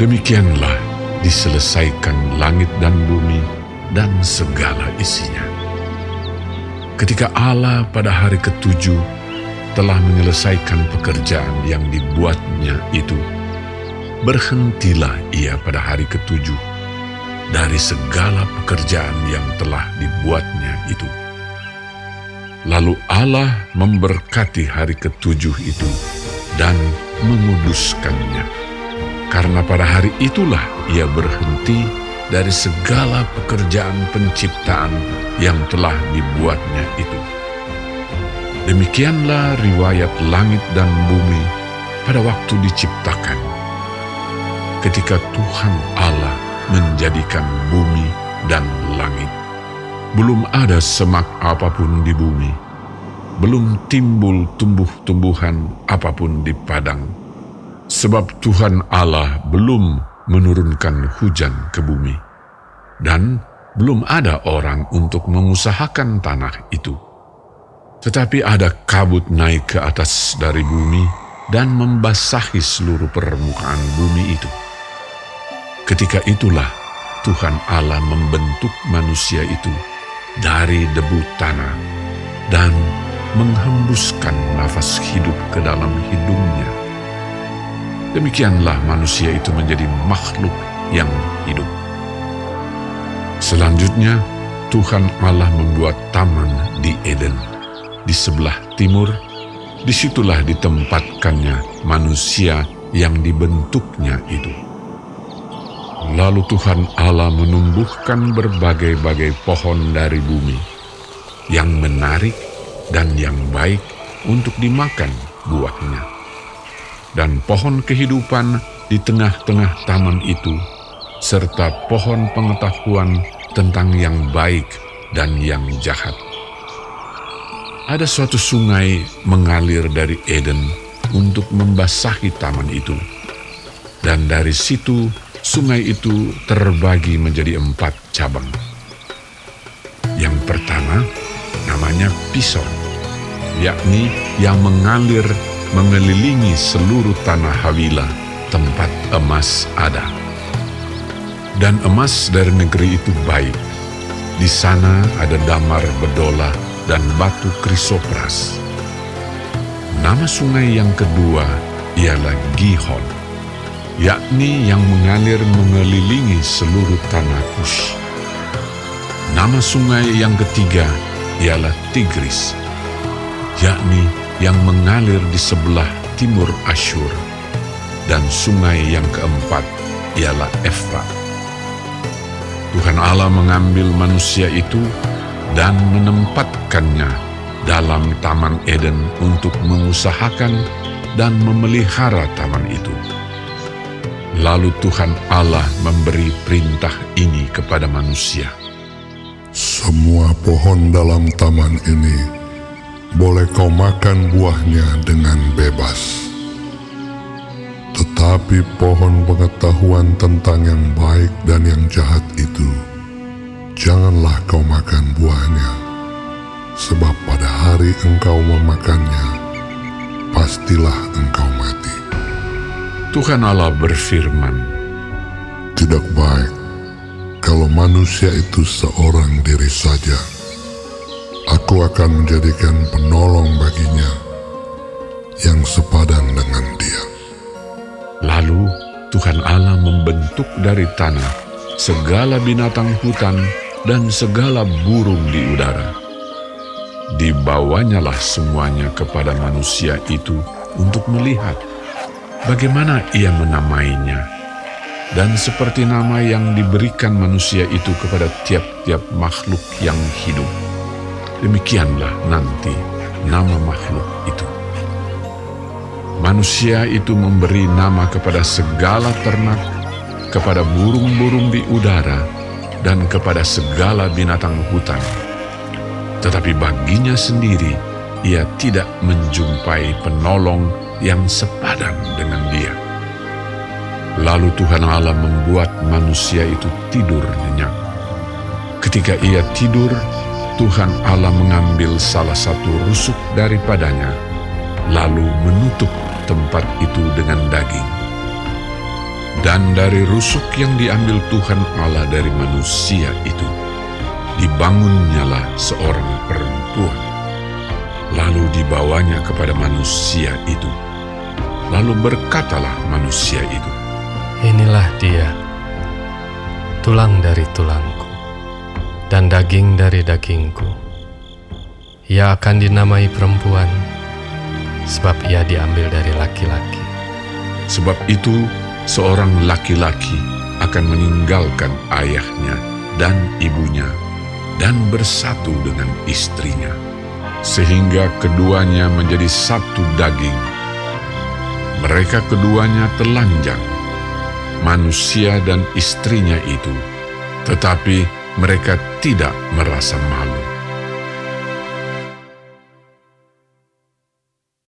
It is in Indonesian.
Demikianlah diselesaikan langit dan bumi dan segala isinya. Ketika Allah pada hari ketujuh telah menyelesaikan pekerjaan yang dibuatnya itu, berhentilah ia pada hari ketujuh dari segala pekerjaan yang telah dibuatnya itu. Lalu Allah memberkati hari ketujuh itu dan menguduskannya. Karena pada hari itulah ia berhenti dari segala pekerjaan penciptaan yang telah dibuatnya itu. Demikianlah riwayat langit dan bumi pada waktu diciptakan. Ketika Tuhan Allah menjadikan bumi dan langit, belum ada semak apa pun di bumi, belum timbul tumbuh-tumbuhan apa pun di padang, sebab Tuhan Allah belum menurunkan hujan ke bumi, dan belum ada orang untuk mengusahakan tanah itu. Tetapi ada kabut naik ke atas dari bumi dan membasahi seluruh permukaan bumi itu. Ketika itulah Tuhan Allah membentuk manusia itu dari debu tanah dan menghembuskan nafas hidup ke dalam hidungnya Demikianlah manusia itu menjadi makhluk yang hidup. Selanjutnya, Tuhan Allah membuat taman di Eden. Di sebelah timur, di situlah ditempatkannya manusia yang dibentuknya itu. Lalu Tuhan Allah menumbuhkan berbagai-bagai pohon dari bumi, yang menarik dan yang baik untuk dimakan buahnya dan pohon kehidupan di tengah-tengah taman itu, serta pohon pengetahuan tentang yang baik dan yang jahat. Ada suatu sungai mengalir dari Eden untuk membasahi taman itu, dan dari situ sungai itu terbagi menjadi empat cabang. Yang pertama namanya Pison, yakni yang mengalir mengelilingi seluruh tanah Hawila, tempat emas ada. Dan emas dari negeri itu baik. Di sana ada damar bedola dan batu krisopras. Nama sungai yang kedua ialah Gihon, yakni yang mengalir mengelilingi seluruh tanah Kush. Nama sungai yang ketiga ialah Tigris, yakni yang mengalir di sebelah timur Asyur, dan sungai yang keempat ialah Efrat. Tuhan Allah mengambil manusia itu dan menempatkannya dalam Taman Eden untuk mengusahakan dan memelihara taman itu. Lalu Tuhan Allah memberi perintah ini kepada manusia. Semua pohon dalam taman ini boleh kau makan buahnya dengan bebas. Tetapi pohon pengetahuan tentang yang baik dan yang jahat itu, janganlah kau makan buahnya, sebab pada hari engkau memakannya, pastilah engkau mati. Tuhan Allah berfirman, Tidak baik kalau manusia itu seorang diri saja Aku akan menjadikan penolong baginya yang sepadan dengan dia. Lalu Tuhan Allah membentuk dari tanah segala binatang hutan dan segala burung di udara. Dibawanyalah semuanya kepada manusia itu untuk melihat bagaimana ia menamainya. Dan seperti nama yang diberikan manusia itu kepada tiap-tiap makhluk yang hidup demikianlah nanti nama makhluk itu. Manusia itu memberi nama kepada segala ternak, kepada burung-burung di udara, dan kepada segala binatang hutan. Tetapi baginya sendiri, ia tidak menjumpai penolong yang sepadan dengan dia. Lalu Tuhan Allah membuat manusia itu tidur nyenyak. Ketika ia tidur, Tuhan Allah mengambil salah satu rusuk daripadanya, lalu menutup tempat itu dengan daging. Dan dari rusuk yang diambil Tuhan Allah dari manusia itu, dibangunnyalah seorang perempuan. Lalu dibawanya kepada manusia itu. Lalu berkatalah manusia itu, Inilah dia, tulang dari tulangku, dan daging dari dagingku. Ia akan dinamai perempuan, sebab ia diambil dari laki-laki. Sebab itu seorang laki-laki akan meninggalkan ayahnya dan ibunya dan bersatu dengan istrinya, sehingga keduanya menjadi satu daging. Mereka keduanya telanjang, manusia dan istrinya itu, tetapi mereka tidak merasa malu.